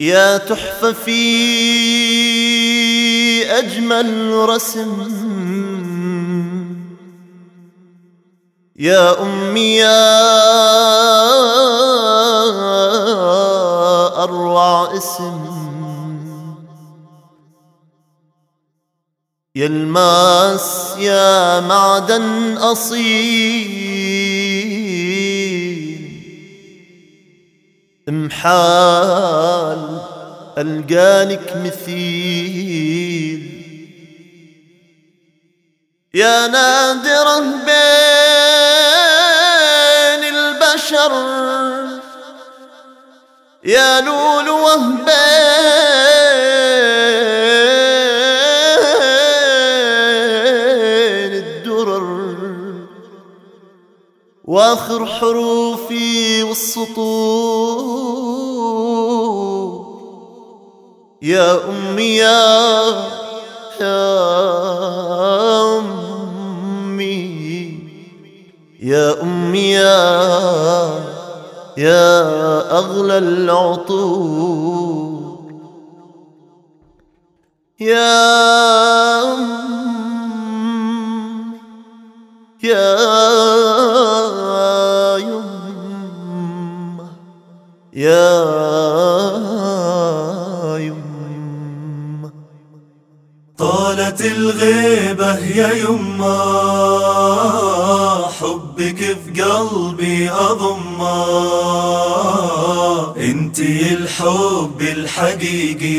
يا تحفة في أجمل رسم يا أمي يا أروع اسم. يا الماس يا معدن أصيل. امحال ألقالك مثيل. يا نادرة بين البشر يا لولوة بين الدرر. وآخر حروفي والسطور. يا أمي يا يا أمي. يا أمي يا أغلى العطور يا أمي يا يمه يا طالت الغيبة يا يما حبك في قلبي أضمه انتي الحب الحقيقي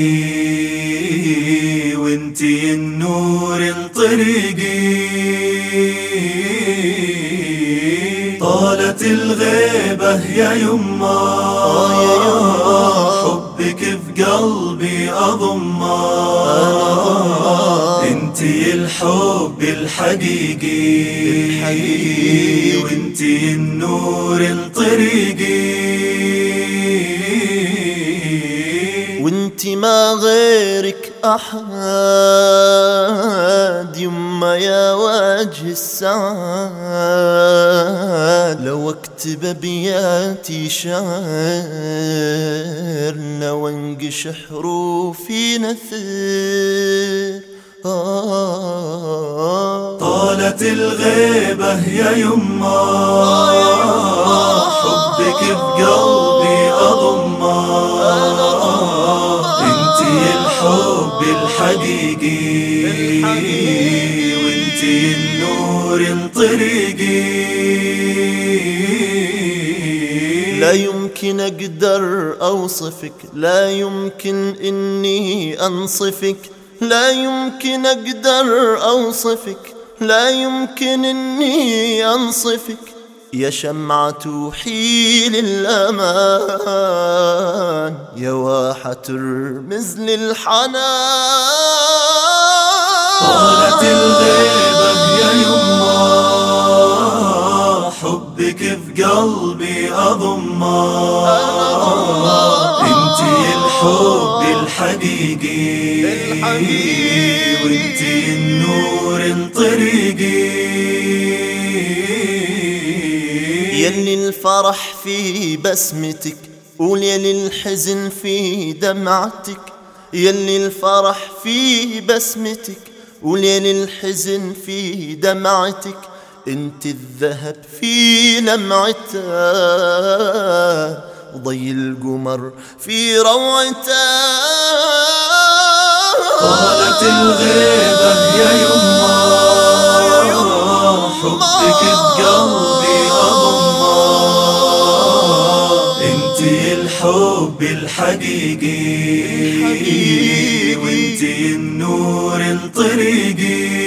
وانتي النور الطريقي طالت الغيبة يا يما. حبك في قلبي أضمه انتي الحب الحقيقي. الحقيقي. وانتي النور الطريقي. وانت ما غيرك أحد يما يا وجه السعاد لو أكتب ابياتي شعر لو أنقش حروفي نثر. طالت الغيبة يا يما. حبك في قلبي أضمة. انتي الحب الحقيقي. وانتي النور الطريقي لا يمكن أقدر أوصفك. لا يمكن إني أنصفك. لا يمكن أقدر أوصفك لا يمكن إني أنصفك. يا شمعة توحي للأمان يا واحة ترمز للحنان. طالت الغيبة يا يما حبك في قلبي أضمه أنتي الحب الحقيقي الحقيقي. وانتي النور الطريقي يلي الفرح في بسمتك قول يلي الحزن في دمعتك. يلي الفرح في بسمتك قول يلي الحزن في دمعتك. انت الذهب في لمعتها وضي القمر في روعتها طالت الغيبة يا يما حبك بقلبي أضمه انتي الحب الحقيقي وانتي النور الطريقي.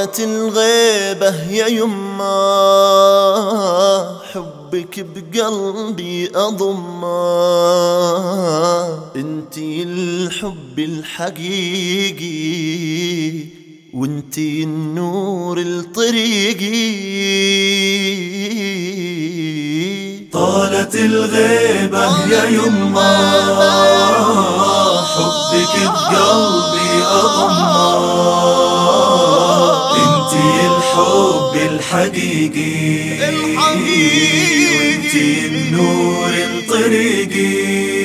طالت الغيبة يا يما حبك بقلبي أضمه انتي الحب الحقيقي وانتي النور الطريقي. طالت الغيبة يا يما حبك بقلبي أضمه الحب الحقيقي الحقيقي. وانتي النور الطريقي